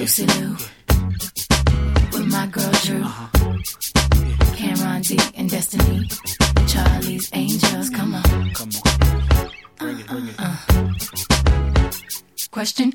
Lucy Lou with my girl Drew. Uh-huh. Cameron D and Destiny. Charlie's Angels, come on. Come on. Bring it, bring it. Uh-uh. Question,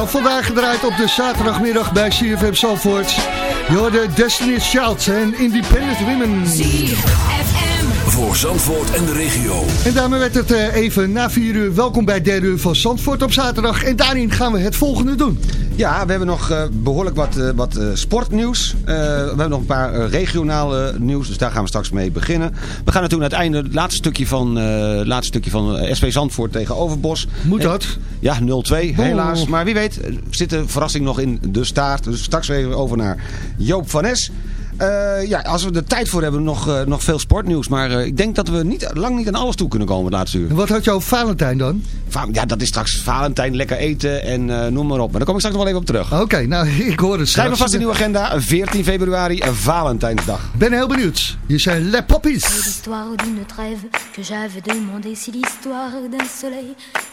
De. Vandaag gedraaid op de zaterdagmiddag bij CFM Zandvoort. Je hoorde Destiny's Child en Independent Women. Voor Zandvoort en de regio. En daarmee werd het eh, even na vier uur. Welkom bij derde uur van Zandvoort op zaterdag. En daarin gaan we het volgende doen. Ja, we hebben nog eh, behoorlijk wat, eh, wat eh, sportnieuws. Eh, we hebben nog een paar eh, regionale nieuws, dus daar gaan we straks mee beginnen. We gaan natuurlijk naar het einde, het laatste stukje van, eh, laatste stukje van SV Zandvoort tegen Overbos. Moet En- dat? Ja, 0-2 helaas. Maar wie weet er zit de verrassing nog in de staart. Dus straks even over naar Joop van Es. Eh, ja, als we er tijd voor hebben, nog, eh, nog veel sportnieuws. Maar eh, ik denk dat we niet, lang niet aan alles toe kunnen komen het laatste uur. En wat had je over Valentijn dan? Va- Ja, dat is straks Valentijn, lekker eten en eh, noem maar op. Maar daar kom ik straks nog wel even op terug. Oké, nou, ik hoor het Schrijf maar straks. vast in uw agenda, 14 februari, Valentijnsdag. ben heel benieuwd. Hier zijn Les Poppies. L'histoire d'une trêve que j'avais demandé, c'est l'histoire d'un soleil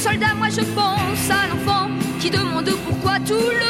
soldats. Moi je pense à l'enfant qui demande pourquoi tout le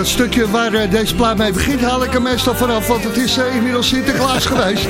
Dat stukje waar eh, deze plaat mee begint haal ik er meestal vanaf, want het is eh, inmiddels Sinterklaas geweest.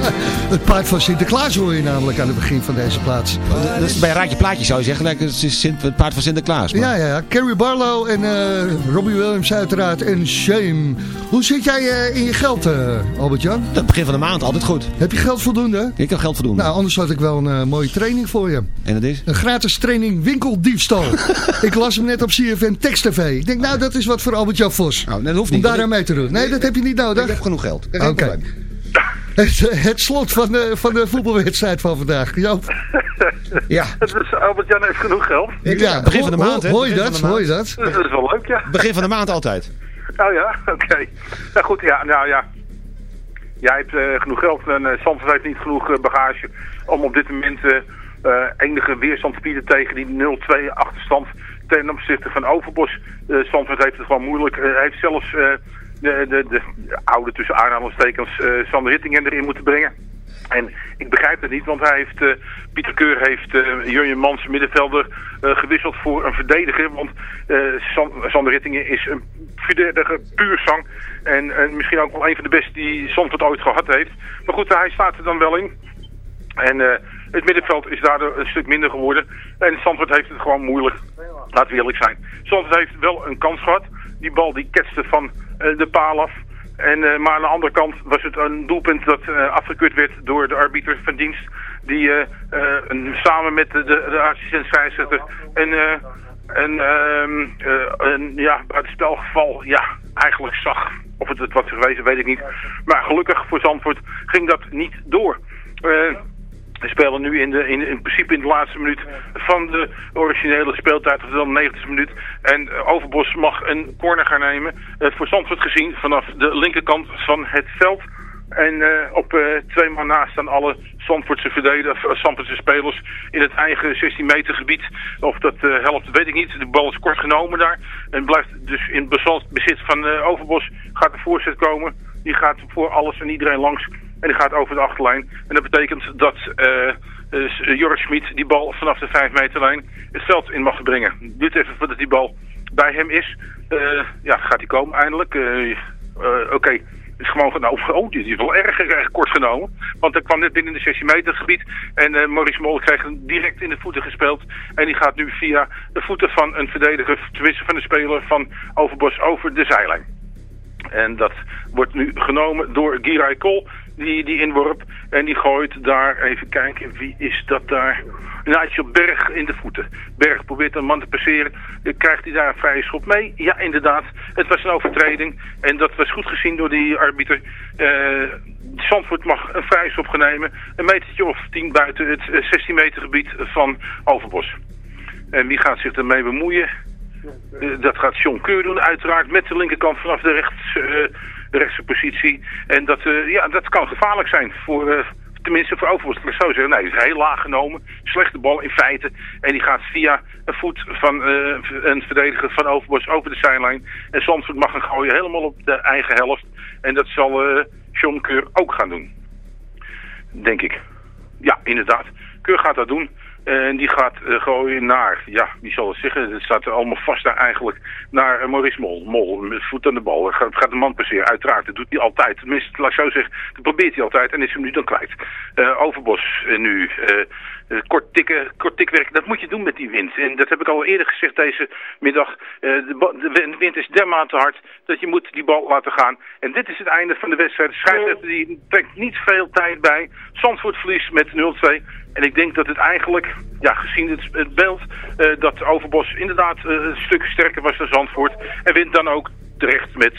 het paard van Sinterklaas hoor je namelijk aan het begin van deze plaats. Dat is bij Raadje Plaatje zou je zeggen. Het is het paard van Sinterklaas. maar- Ja, ja, ja. Carrie Barlow en eh, Robbie Williams uiteraard en Shame. Hoe zit jij eh, in je geld, eh, Albert-Jan? Het begin van de maand altijd goed. Heb je geld voldoende? Ik heb geld voldoende. Nou, anders had ik wel een eh, mooie training voor je. En dat is? Een gratis training winkeldiefstal. ik las hem net op CFM Text TV. Ik denk, nou, dat is wat voor Albert-Jan Vos. Nou, dat hoeft Om niet. daar aan mee te doen. Nee, dat heb je niet nodig. Ik heb genoeg geld. Oké. geen probleem. Het, het slot van de, van de voetbalwedstrijd van vandaag. Joop. Ja, Albert-Jan heeft genoeg geld. ja, begin van de maand, hè? Hoor je Begin dat? Hoor je dat? Dat is wel leuk, ja. begin van de maand altijd. Oh ja, oké. Nou goed, ja, nou ja. Jij hebt eh, genoeg geld en uh, heeft niet genoeg eh, bagage om op dit moment enige weerstand te bieden tegen die 0-2 achterstand ten opzichte van Overbos. Sanford heeft het gewoon moeilijk. Hij heeft zelfs de, de, de, oude tussen aanhalingstekens Sander Rittingen erin moeten brengen. En ik begrijp het niet, want hij heeft, eh, Pieter Keur heeft eh Jurjen Mans, middenvelder, eh, gewisseld voor een verdediger. Want San- Sander Rittingen is een verdediger puur zang. En, en misschien ook wel een van de beste die Zandvoort ooit gehad heeft. Maar goed, hij staat er dan wel in. En het middenveld is daardoor een stuk minder geworden. En Zandvoort heeft het gewoon moeilijk. Laten we eerlijk zijn. Zandvoort heeft wel een kans gehad. Die bal die ketste van de paal af. En, eh, maar aan de andere kant was het een doelpunt dat eh, afgekeurd werd door de arbiter van dienst. Die eh, een- samen met de, de, de assistent scheidsrechter een, een, eh, een ja, buitenspelgeval ja, eigenlijk zag. Of het het was geweest, weet ik niet. Maar gelukkig voor Zandvoort ging dat niet door. We spelen nu in, de, in, in principe in de laatste minuut van de originele speeltijd, of dan de 90 minuut. En eh, Overbos mag een corner gaan nemen. Eh, voor Zandvoort gezien vanaf de linkerkant van het veld. En eh, op twee man naast staan alle Zandvoortse verdedigers, Zandvoortse spelers in het eigen 16 meter gebied. Of dat helpt, weet ik niet. De bal is kort genomen daar. En blijft dus in bezit van Overbos. Gaat de voorzet komen. Die gaat voor alles en iedereen langs. En die gaat over de achterlijn. En dat betekent dat eh uh, Jorrit Schmid die bal vanaf de 5 meterlijn het veld in mag brengen. Duurt even voordat die bal bij hem is. Eh, ja, gaat hij komen eindelijk. Eh, eh, Oké, is gewoon nou, oh, die is wel erg, erg kort genomen. Want hij kwam net binnen de 16 meter gebied. En eh, Maurice Mol kreeg hem direct in de voeten gespeeld. En die gaat nu via de voeten van een verdediger, tenminste van een speler van Overbos over de zijlijn. En dat wordt nu genomen door Giray Kol. Die, die inworp. En die gooit daar, even kijken, wie is dat daar? Nigel Berg in de voeten. Berg probeert een man te passeren. Eh, Krijgt hij daar een vrije schop mee? Ja, inderdaad. Het was een overtreding. En dat was goed gezien door die arbiter. Eh Zandvoort mag een vrije schop gaan nemen. Een metertje of tien buiten het eh, 16 meter gebied van Overbos. En wie gaat zich ermee bemoeien? Eh, dat gaat John Keur doen, uiteraard met de linkerkant vanaf de, rechts, eh, de rechtse positie. En dat, eh, ja, dat kan gevaarlijk zijn voor, eh, tenminste voor Overbos. Ik zou zeggen, nee, is heel laag genomen. Slechte bal in feite. En die gaat via een voet van eh, een verdediger van Overbos over de zijlijn. En Zandvoort mag gaan gooien helemaal op de eigen helft. En dat zal John Keur ook gaan doen. Denk ik. Ja, inderdaad. Keur gaat dat doen. En die gaat eh, gooien naar, ja, wie zal het zeggen, het staat er allemaal vast daar eigenlijk, naar eh, Maurice Mol. Mol, met voet aan de bal. Gaat, gaat de man passeren, uiteraard. Dat doet hij altijd. Tenminste, laat ik zo zeggen, dat probeert hij altijd en is hem nu dan kwijt. Eh, Overbos eh, nu, eh, kort tikken, kort tikwerk, dat moet je doen met die wind. En dat heb ik al eerder gezegd deze middag. Eh, de, de wind is dermate hard dat je moet die bal laten gaan. En dit is het einde van de wedstrijd. Scheidsrechter die trekt niet veel tijd bij. Zandvoort verliest met 0-2. En ik denk dat het eigenlijk, ja, gezien het, het beeld, eh, dat Overbos inderdaad een stuk sterker was dan Zandvoort. En wint dan ook terecht met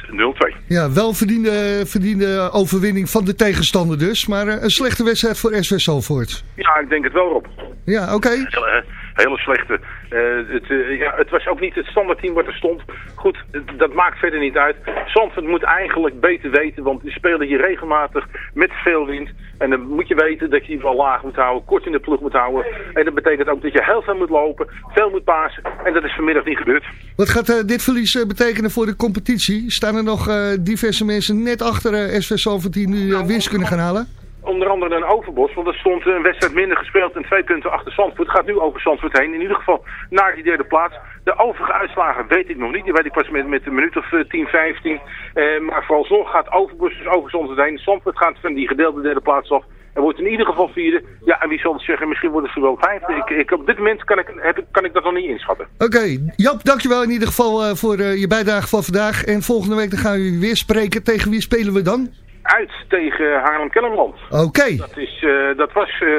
0-2. Ja, wel verdiende, verdiende overwinning van de tegenstander dus. Maar eh, een slechte wedstrijd voor SV Zalvoort. Ja, ik denk het wel, Rob. Ja, oké. Hele, hele slechte. Eh, het, eh, ja, het was ook niet het standaardteam wat er stond. Goed, dat maakt verder niet uit. Zandvoort moet eigenlijk beter weten, want die spelen hier regelmatig met veel wind. En dan moet je weten dat je die wel laag moet houden, kort in de ploeg moet houden. En dat betekent ook dat je heel veel moet lopen, veel moet pasen. En dat is vanmiddag niet gebeurd. Wat gaat eh, dit verlies betekenen voor de competitie? Staan er nog diverse mensen net achter SV Zalvoort die nu winst kunnen gaan halen? Onder andere een Overbos, want er stond een wedstrijd minder gespeeld en twee punten achter Zandvoort. Gaat nu over Zandvoort heen, in ieder geval naar die derde plaats. De overige uitslagen weet ik nog niet, die weet ik pas met, met een minuut of eh, 10, 15. Eh, maar vooralsnog gaat Overbos dus over Zandvoort heen. Zandvoort gaat van die gedeelde derde plaats af. En wordt in ieder geval vierde. Ja, en wie zal het zeggen, misschien worden ze wel vijfde. Ik, ik, op dit moment kan ik, heb, kan ik dat nog niet inschatten. Oké, Jap, dankjewel in ieder geval eh, voor eh, je bijdrage van vandaag. En volgende week dan gaan we weer spreken. Tegen wie spelen we dan? Uit tegen Haarlem-Kellerland. Oké, Dat, is, eh, dat was eh,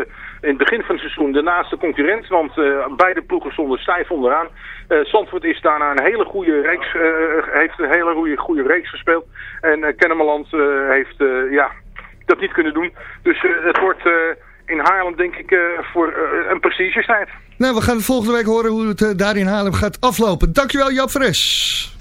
in het begin van het seizoen de naaste concurrent, want eh, beide ploegen stonden stijf onderaan. Eh Zandvoort is daarna een hele goede reeks, heeft een hele goede, goede reeks gespeeld. En Kennemerland heeft ja, dat niet kunnen doen. Dus het wordt in Haarlem denk ik voor een prestigestijd. nou we gaan volgende week horen hoe het daar in Haarlem gaat aflopen. Dankjewel Jap Fres.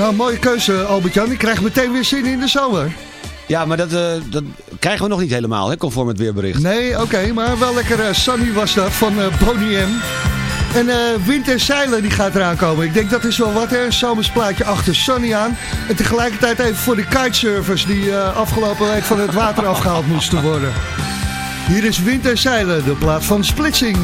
Nou, mooie keuze Albert-Jan. Ik krijg meteen weer zin in de zomer. Ja, maar dat, eh, dat krijgen we nog niet helemaal, hè, conform het weerbericht. Nee, oké, maar wel lekker eh, sunny was dat van uh, Bonnie M. En Wind en Zeilen die gaat eraan komen. Ik denk dat is wel wat, hè. Een zomersplaatje achter Sunny aan. En tegelijkertijd even voor de kitesurfers die afgelopen week van het water afgehaald moesten worden. Hier is Wind en Zeilen, de plaats van Splitsing.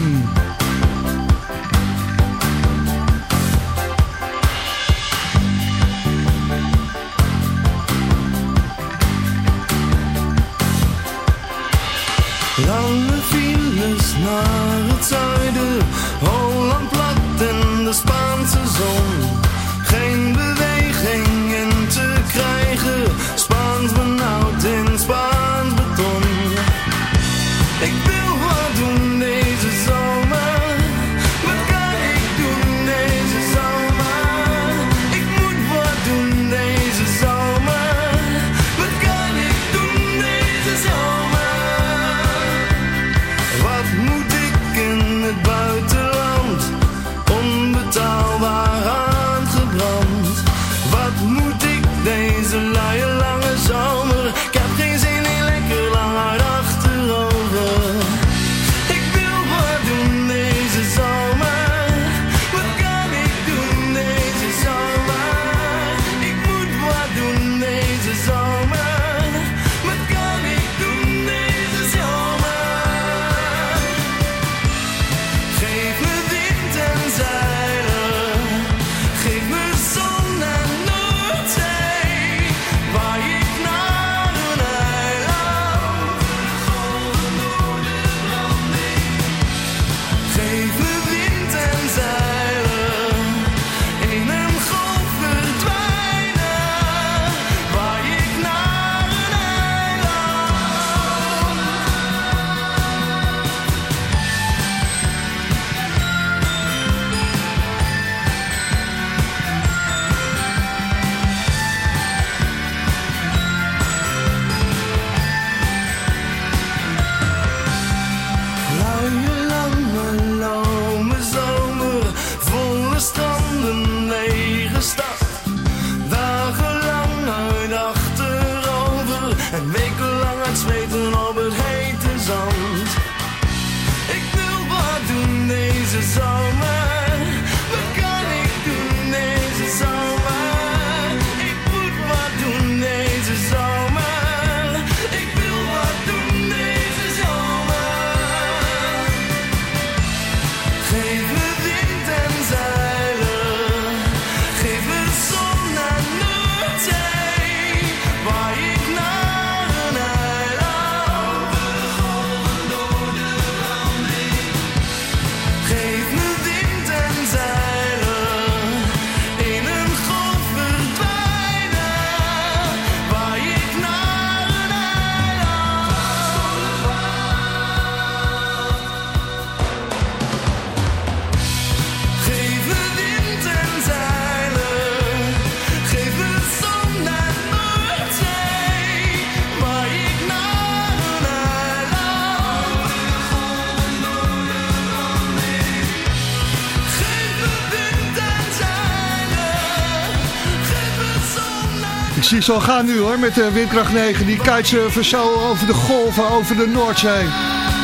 Al gaan nu hoor, met de windkracht 9. Die kitesurfers zo over de golven, over de Noordzee.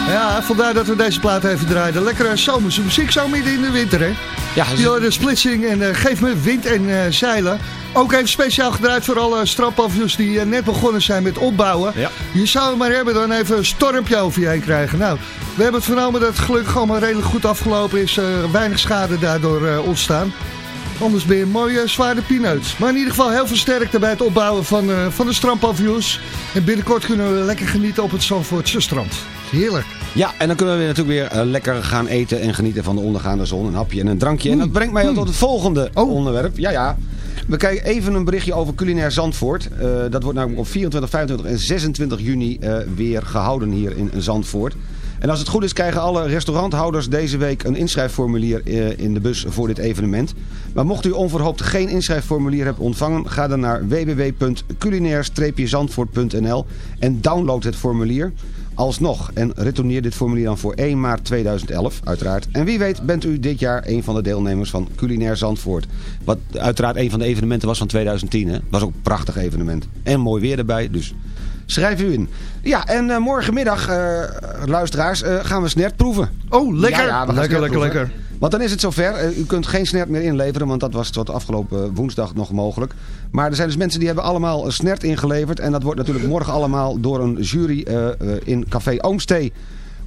Ja, vandaar dat we deze plaat even draaiden. Lekkere zomerse muziek zo midden in de winter, hè? Ja, de splitsing en eh, geef me wind en eh, zeilen. Ook even speciaal gedraaid voor alle strandpavioens die eh, net begonnen zijn met opbouwen. Ja. Je zou het maar hebben, dan even een stormpje over je heen krijgen. Nou, we hebben het vernomen dat het gelukkig allemaal redelijk goed afgelopen is. eh, weinig schade daardoor eh, ontstaan. Anders ben je een mooie zware pineut. Maar in ieder geval heel veel sterkte bij het opbouwen van, eh, van de strandpavioens. En binnenkort kunnen we lekker genieten op het Zandvoortse strand. Heerlijk. Ja, en dan kunnen we natuurlijk weer eh, lekker gaan eten en genieten van de ondergaande zon. Een hapje en een drankje. En dat brengt mij al tot het volgende Oh. onderwerp. Ja, ja. We kijken even een berichtje over culinair Zandvoort. Eh, dat wordt namelijk op 24, 25 en 26 juni weer gehouden hier in Zandvoort. En als het goed is krijgen alle restauranthouders deze week een inschrijfformulier eh, in de bus voor dit evenement. Maar mocht u onverhoopt geen inschrijfformulier hebben ontvangen, ga dan naar www.culinair-zandvoort.nl en download het formulier. alsnog. En retourneer dit formulier dan voor 1 maart 2011, uiteraard. En wie weet bent u dit jaar een van de deelnemers van Culinair Zandvoort. Wat uiteraard een van de evenementen was van 2010. Hè? Was ook een prachtig evenement. En mooi weer erbij, dus schrijf u in. Ja, en eh, morgenmiddag, eh, luisteraars, eh, gaan we snert proeven. Oh, lekker. Ja, ja, we gaan lekker, lekker, lekker. Want dan is het zover. U kunt geen snert meer inleveren, want dat was tot afgelopen woensdag nog mogelijk. Maar er zijn dus mensen die hebben allemaal een snert ingeleverd. En dat wordt natuurlijk morgen allemaal door een jury eh, eh, in Café Oomstee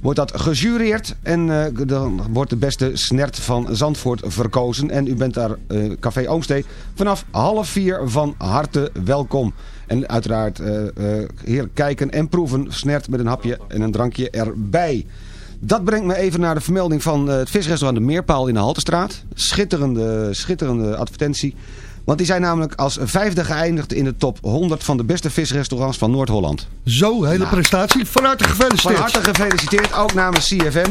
wordt dat gejureerd. En eh, dan wordt de beste snert van Zandvoort verkozen. En u bent daar, eh, Café Oomstee, vanaf half vier van harte welkom. En uiteraard eh eh, heerlijk kijken en proeven. Snert met een hapje en een drankje erbij. Dat brengt me even naar de vermelding van het visrestaurant De Meerpaal in de Haltestraat. Schitterende, schitterende advertentie. Want die zijn namelijk als vijfde geëindigd in de top 100 van de beste visrestaurants van Noord-Holland. Zo, hele prestatie. Van harte Van gefeliciteerd. harte gefeliciteerd, ook namens CFM.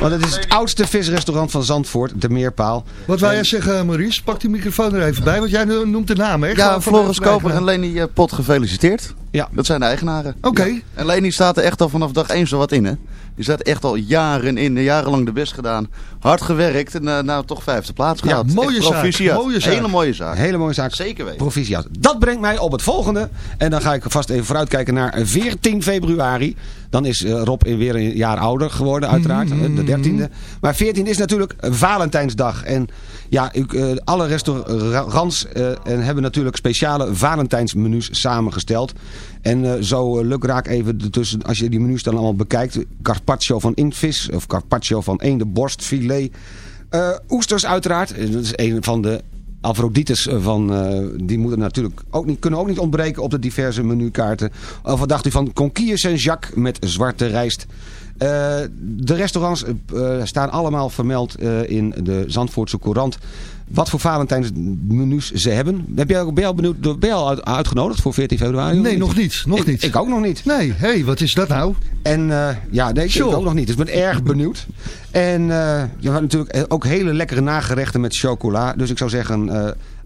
Want het is het oudste visrestaurant van Zandvoort, De Meerpaal. Wat wil jij zeggen, Maurice? Pak die microfoon er even bij, want jij noemt de naam, hè? Ja, Gewoon Floris Koper en. Leni eh, Pot gefeliciteerd. Ja. Dat zijn de eigenaren. Oké. En Leni staat er echt al vanaf dag 1 zo wat in, hè? Die staat echt al jaren in, jarenlang de best gedaan. Hard gewerkt en eh, nou toch vijfde plaats Ja, gehaald. mooie zaak, proficiat. mooie zaak. Hele mooie zaak. Hele mooie zaak. Zeker weten. Proficiat. Dat brengt mij op het volgende. En dan ga ik vast even vooruitkijken naar 14 februari. Dan is eh, Rob weer een jaar ouder geworden, uiteraard. Mm-hmm. eh, De 13e. Maar 14 is natuurlijk Valentijnsdag. En ja, eh, alle restaurants eh, en hebben natuurlijk speciale Valentijnsmenu's samengesteld. En zo uh, lukraak even tussen, als je die menus dan allemaal bekijkt. Carpaccio van invis of carpaccio van eendenborst, filet. Eh, oesters uiteraard. Dat is een van de Afrodites van, eh, die moeten natuurlijk ook niet, kunnen ook niet ontbreken op de diverse menukaarten. Of wat dacht u van Conquille Saint-Jacques met zwarte rijst? Eh, de restaurants eh, staan allemaal vermeld eh, in de Zandvoortse Courant. Wat voor Valentijnsmenu's ze hebben. Heb jij, je al, benieuwd, ben je al uit- uitgenodigd voor 14 februari? Nee, nog niet. Nog ik, niet. Ik ook nog niet. Nee, hé, hey, wat is dat nou? En eh, ja, nee, ik Sure. ook nog niet. Dus ik ben erg benieuwd. En eh je had natuurlijk eh, ook hele lekkere nagerechten met chocola. Dus ik zou zeggen,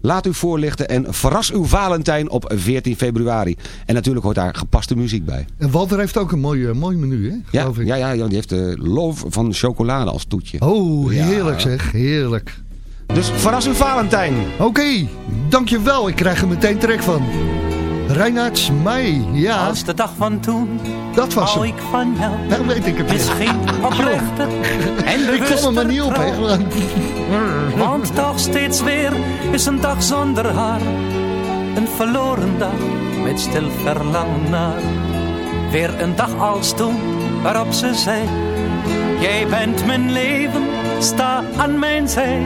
laat u voorlichten en verras uw Valentijn op 14 februari. En natuurlijk hoort daar gepaste muziek bij. En Walter heeft ook een mooi, mooi menu, hè? Ja, Geloof ik. ja, ja, ja, die heeft de loof van chocolade als toetje. Oh, Ja. heerlijk zeg. Heerlijk. Dus verras uw Valentijn. Oké, dankjewel. Ik krijg er meteen trek van. Reinaerts Mei, ja, Als de dag van toen dat was hem. ik van jou. Weet ik het weer. Misschien oprechter en Ik kom er maar niet op, hè. Want toch steeds weer is een dag zonder haar. Een verloren dag met stil verlangen naar. Weer een dag als toen waarop ze zei. Jij bent mijn leven, sta aan mijn zij.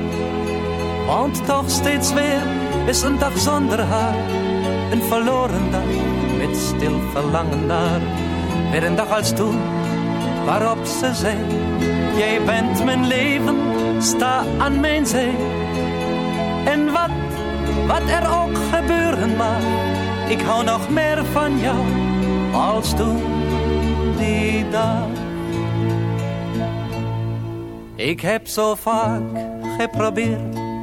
Want toch steeds weer is een dag zonder haar. Een verloren dag met stil verlangen naar. Weer een dag als toen waarop ze zei. Jij bent mijn leven, sta aan mijn zij. En wat, wat er ook gebeuren mag. Ik hou nog meer van jou als toen die dag. Ik heb zo vaak geprobeerd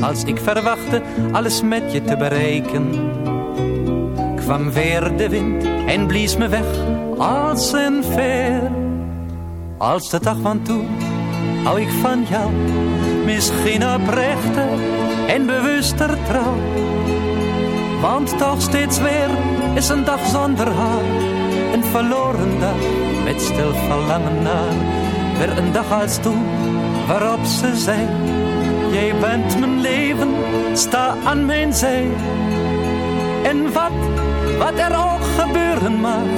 als ik verwachtte alles met je te bereiken, kwam weer de wind en blies me weg als een veer. Als de dag van toen hou ik van jou, misschien oprechter en bewuster trouw. Want toch steeds weer is een dag zonder haar, een verloren dag met stil verlangen naar. Weer een dag als toen waarop ze zei, jij bent mijn leven, sta aan mijn zij. En wat, wat er ook gebeuren mag,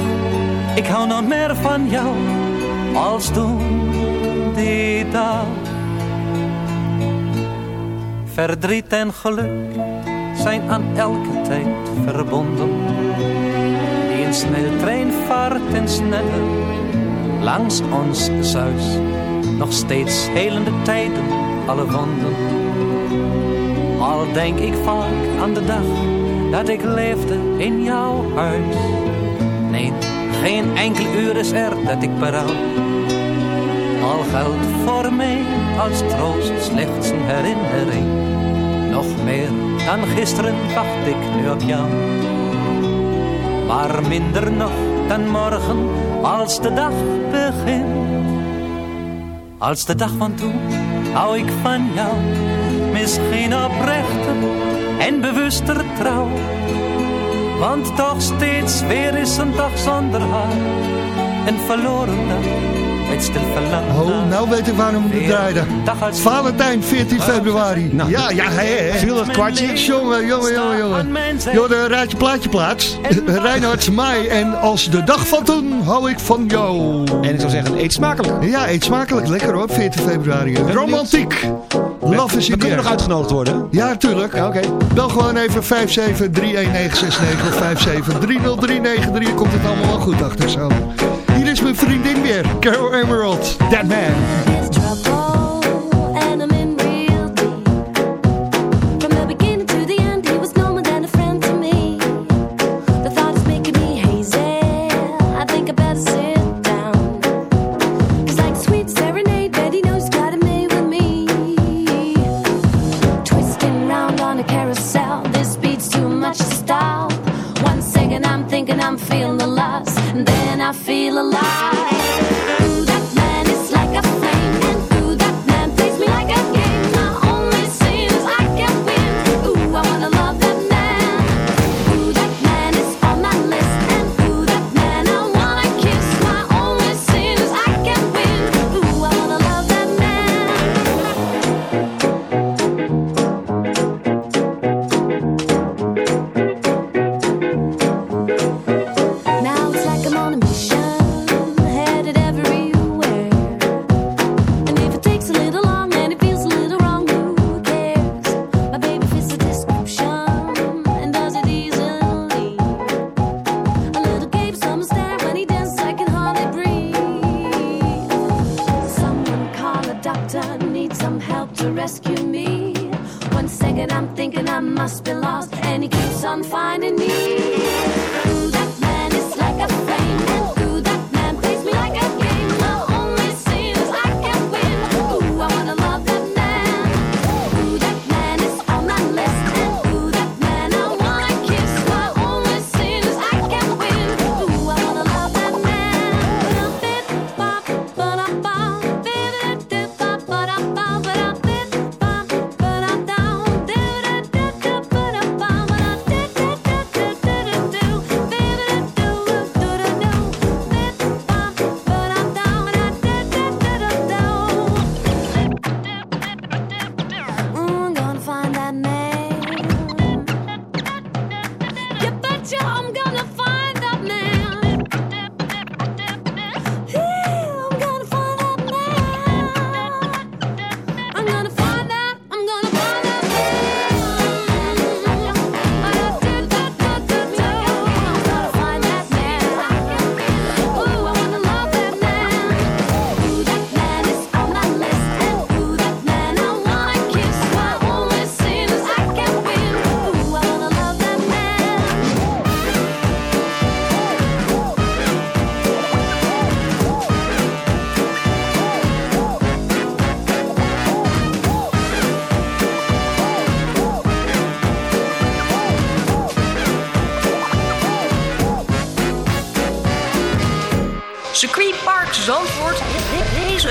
ik hou nog meer van jou als toen die dag. Verdriet en geluk zijn aan elke tijd verbonden. Die een snelle trein vaart en sneller langs ons zuis. Nog steeds helende tijden, alle wonden. Al denk ik vaak aan de dag dat ik leefde in jouw huis. Nee, geen enkel uur is er dat ik berouw. Al geldt voor mij als troost slechts een herinnering. Nog meer dan gisteren wacht ik nu op jou. Maar minder nog dan morgen als de dag begint. Als de dag van toen hou ik van jou. Misschien oprechter en bewuster trouw. Want toch steeds weer is een dag zonder haar. Een verloren dag met stil verlangen. Oh, nou weet ik waarom we draaiden. Valentijn, 14 februari. ja, ja, hè, hè. Viel het kwartje? Jongen, jongen, jongen, jongen. Joh, de raadje plaatje plaats. Reinhard Mai en als de dag van toen hou ik van jou. En ik zou zeggen, eet smakelijk. Ja, eet smakelijk. Lekker hoor, 14 februari. Romantiek. Love is We in kunnen nog uitgenodigd worden. Ja, natuurlijk. Oké. Bel gewoon even 5731969 of 5730393. Komt het allemaal wel goed achter zo. Is mijn vriendin weer. Carol Emerald. That man.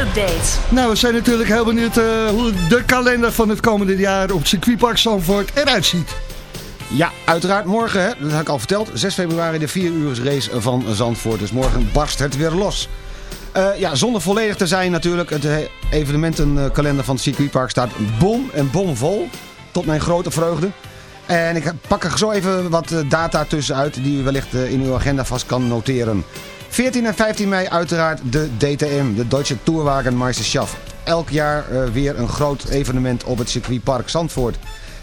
Update. Nou, we zijn natuurlijk heel benieuwd eh, hoe de kalender van het komende jaar op het circuitpark Zandvoort eruit ziet. Ja, uiteraard morgen, hè, dat had ik al verteld, 6 februari de 4 uur race van Zandvoort. Dus morgen barst het weer los. Eh, ja, zonder volledig te zijn natuurlijk, het eh, evenementenkalender van het circuitpark staat bom en bomvol. Tot mijn grote vreugde. En ik pak er zo even wat data tussenuit die u wellicht in uw agenda vast kan noteren. 14 en 15 mei uiteraard de DTM, de Deutsche Tourwagenmeisterschaft. Elk jaar eh, weer een groot evenement op het circuitpark Zandvoort.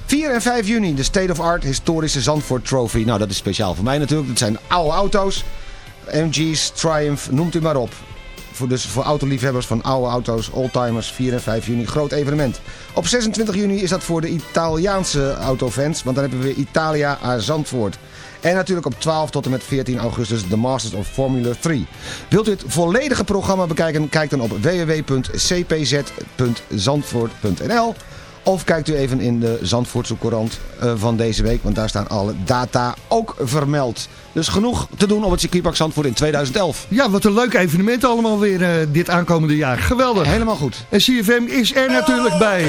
4 en 5 juni de State of Art historische Zandvoort Trophy. Nou, dat is speciaal voor mij natuurlijk. Dat zijn oude auto's. MG's, Triumph, noemt u maar op. Voor, dus voor autoliefhebbers van oude auto's, oldtimers, 4 en 5 juni, groot evenement. Op 26 juni is dat voor de Italiaanse autofans, want dan hebben we Italia aan Zandvoort. En natuurlijk op 12 tot en met 14 augustus de Masters of Formula 3. Wilt u het volledige programma bekijken? Kijk dan op www.cpz.zandvoort.nl of kijkt u even in de Zandvoortse Courant eh, van deze week, want daar staan alle data ook vermeld. Dus genoeg te doen op het circuitpark Zandvoort in 2011. Ja, wat een leuk evenement allemaal weer eh, dit aankomende jaar. Geweldig. Helemaal goed. En CFM is er natuurlijk bij.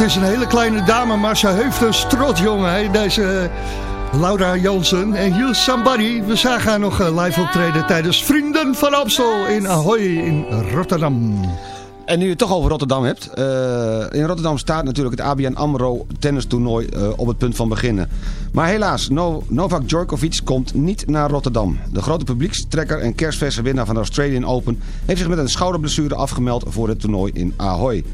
Het is een hele kleine dame, maar ze heeft een strot, jongen. Hè? Deze eh, Laura Jansen en You Somebody. We zagen haar nog eh, live optreden tijdens Vrienden van Amstel in Ahoy in Rotterdam. En nu je het toch over Rotterdam hebt. eh, in Rotterdam staat natuurlijk het ABN AMRO tennistoernooi eh, op het punt van beginnen. Maar helaas, no- Novak Djokovic komt niet naar Rotterdam. De grote publiekstrekker en kerstverse winnaar van de Australian Open... heeft zich met een schouderblessure afgemeld voor het toernooi in Ahoy.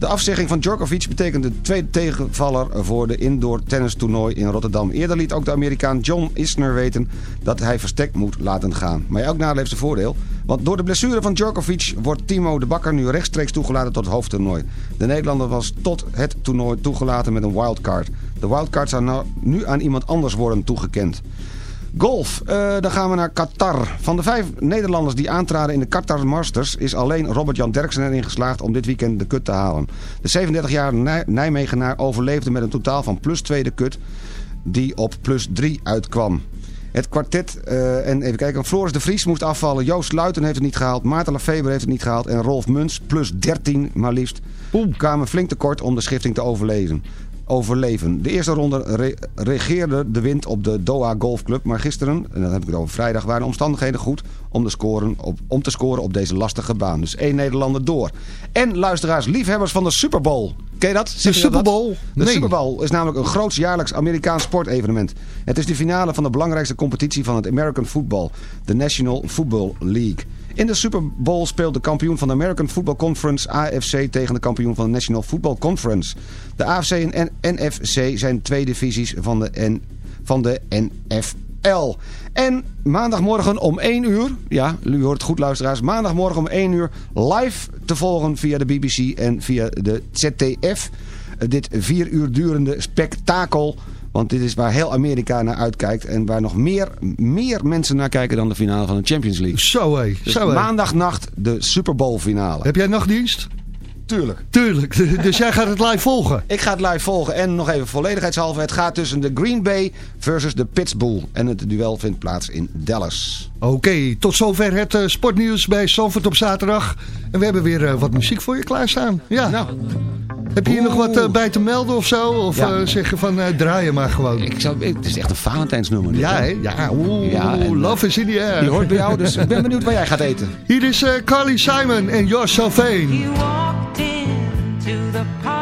De afzegging van Djokovic betekent de tweede tegenvaller voor de indoor tennistoernooi in Rotterdam. Eerder liet ook de Amerikaan John Isner weten dat hij verstek moet laten gaan. Maar elk nadeel heeft zijn voordeel. Want door de blessure van Djokovic wordt Timo de Bakker nu rechtstreeks toegelaten tot het hoofdtoernooi. De Nederlander was tot het toernooi toegelaten met een wildcard. De wildcard zou nou nu aan iemand anders worden toegekend. Golf, eh, dan gaan we naar Qatar. Van de vijf Nederlanders die aantraden in de Qatar Masters... is alleen Robert-Jan Derksen erin geslaagd om dit weekend de kut te halen. De 37-jarige Nij- Nijmegenaar overleefde met een totaal van plus 2 de kut... die op plus 3 uitkwam. Het kwartet, eh, en even kijken, Floris de Vries moest afvallen. Joost Luiten heeft het niet gehaald. Maarten Lafeber heeft het niet gehaald. En Rolf Muns, plus 13 maar liefst, kwamen flink tekort om de schifting te overleven. Overleven. De eerste ronde re- regeerde de wind op de Doha Golfclub. Maar gisteren, en dan heb ik het over vrijdag, waren de omstandigheden goed om, de scoren op, om te scoren op deze lastige baan. Dus één Nederlander door. En luisteraars, liefhebbers van de Super Bowl. Ken je dat? Zeg je dat Super? Bowl? De Nee. Super Bowl is namelijk een groots jaarlijks Amerikaans sportevenement. Het is de finale van de belangrijkste competitie van het American Football, de National Football League. In de Super Bowl speelt de kampioen van de American Football Conference AFC tegen de kampioen van de National Football Conference. De AFC en NFC zijn twee divisies van de, van de NFL. En maandagmorgen om 1 uur, ja, u hoort goed luisteraars, maandagmorgen om 1 uur live te volgen via de BBC en via de ZTF. Dit vier uur durende spektakel. Want dit is waar heel Amerika naar uitkijkt. En waar nog meer, meer mensen naar kijken dan de finale van de Champions League. Zo hé, Dus zo hé. maandagnacht de Super Bowl finale. Heb jij nachtdienst? Tuurlijk. Tuurlijk, dus jij gaat het live volgen. Ik ga het live volgen. En nog even volledigheidshalve. Het gaat tussen de Green Bay versus de Pittsburgh. En het duel vindt plaats in Dallas. Oké, tot zover het eh, sportnieuws bij Zandvoort op zaterdag. En we hebben weer eh, wat muziek voor je klaarstaan. Ja. Nou. Heb je hier nog wat eh, bij te melden of zo? Of Ja. zeg je van eh, draai je maar gewoon? Ik zou, het is echt een Valentijnsnummer. dit, Ja, hè? Ja, oeh, Ja, en, love is in the air. Die hoort bij jou, dus ik ben benieuwd waar jij gaat eten. Hier is eh, Carly Simon en Jos Sylvain. You walked into the party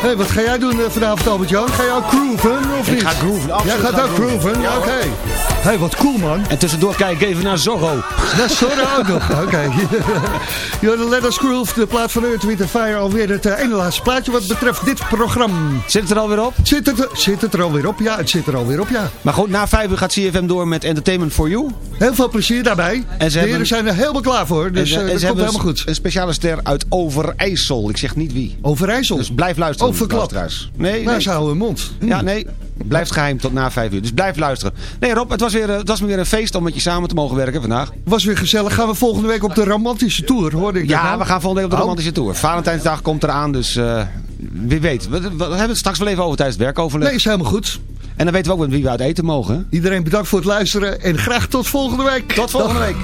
Hey, wat ga jij doen eh, vanavond, Albert-Jan? Ga je ook grooven, of Ik niet? ga grooven, absoluut Jij gaat ga ook grooven. grooven? Ja, Oké. Hoor. Hey, wat cool, man. En tussendoor kijk ik even naar Zorro. Dat is sorry ook nog. Oké. Jordan Let Us Groove, de plaat van Earth, Wind Fire. Alweer het eh, ene laatste plaatje wat betreft dit programma. Zit het er alweer op? Zit het, zit het er alweer op? Ja, het zit er alweer op, ja. Maar goed, na vijf uur gaat CFM door met Entertainment for You. Heel veel plezier daarbij. En de ze heren hebben- zijn er helemaal klaar voor, dus En eh, en dat komt helemaal goed. Een speciale ster uit Overijssel. Ik zeg niet wie. Overijssel? Dus blijf luisteren. Verklap. luisteraars. Nee, Nou, nee. ze houden hun mond. Ja, nee. Blijft geheim tot na vijf uur. Dus blijf luisteren. Nee Rob, het was, weer, eh, het was me weer een feest om met je samen te mogen werken vandaag. Was weer gezellig. Gaan we volgende week op de romantische tour, hoorde ik Ja, nou? we gaan volgende week op de Oh. romantische tour. Valentijnsdag komt eraan, dus eh, wie weet. We, we hebben het straks wel even over tijdens het werkoverleg. Nee, is helemaal goed. En dan weten we ook met wie we uit eten mogen. hè? Iedereen bedankt voor het luisteren en graag tot volgende week. Tot volgende Dag. week.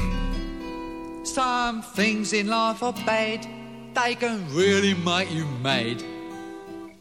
Some things in life are bad, they can really make you mad.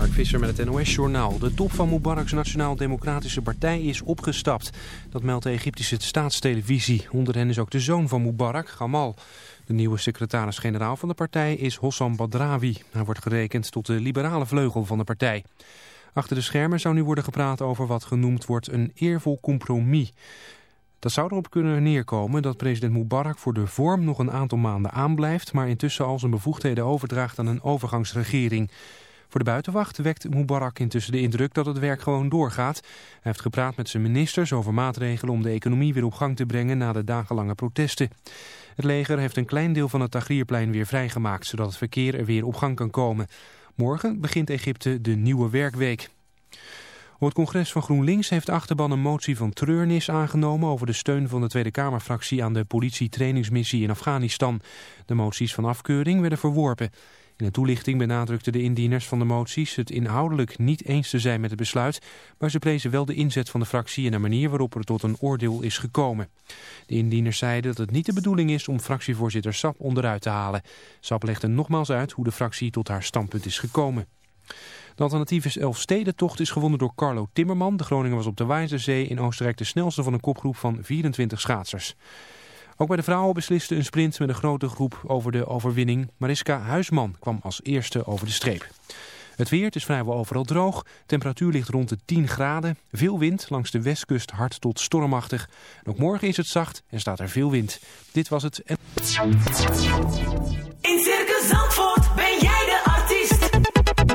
Mark Visser met het NOS-journaal. De top van Mubarak's Nationaal Democratische Partij is opgestapt. Dat meldt de Egyptische staatstelevisie. Onder hen is ook de zoon van Mubarak, Gamal. De nieuwe secretaris-generaal van de partij is Hossam Badrawi. Hij wordt gerekend tot de liberale vleugel van de partij. Achter de schermen zou nu worden gepraat over wat genoemd wordt een eervol compromis. Dat zou erop kunnen neerkomen dat president Mubarak voor de vorm nog een aantal maanden aanblijft, maar intussen al zijn bevoegdheden overdraagt aan een overgangsregering. Voor de buitenwacht wekt Mubarak intussen de indruk dat het werk gewoon doorgaat. Hij heeft gepraat met zijn ministers over maatregelen om de economie weer op gang te brengen na de dagenlange protesten. Het leger heeft een klein deel van het Tagrierplein weer vrijgemaakt, zodat het verkeer er weer op gang kan komen. Morgen begint Egypte de nieuwe werkweek. Op het congres van GroenLinks heeft achterban een motie van treurnis aangenomen over de steun van de Tweede Kamerfractie aan de politietrainingsmissie in Afghanistan. De moties van afkeuring werden verworpen. In een toelichting benadrukten de indieners van de moties het inhoudelijk niet eens te zijn met het besluit, maar ze prezen wel de inzet van de fractie en de manier waarop er tot een oordeel is gekomen. De indieners zeiden dat het niet de bedoeling is om fractievoorzitter Sap onderuit te halen. Sap legde nogmaals uit hoe de fractie tot haar standpunt is gekomen. De alternatieve Elfstedentocht is gewonnen door Carlo Timmerman. De Groninger was op de Wijzerzee in Oostenrijk de snelste van een kopgroep van 24 schaatsers. Ook bij de vrouwen besliste een sprint met een grote groep over de overwinning. Mariska Huisman kwam als eerste over de streep. Het weer, het is vrijwel overal droog. Temperatuur ligt rond de 10 graden. Veel wind, langs de westkust hard tot stormachtig. En ook morgen is het zacht en staat er veel wind. Dit was het. In Circus Zandvoort ben jij de artiest.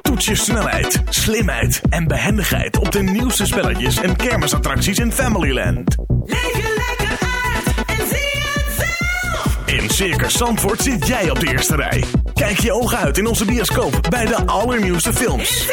Toets je snelheid, slimheid en behendigheid op de nieuwste spelletjes en kermisattracties in Familyland. Leef je lekker In Circus Zandvoort zit jij op de eerste rij. Kijk je ogen uit in onze bioscoop bij de allernieuwste films.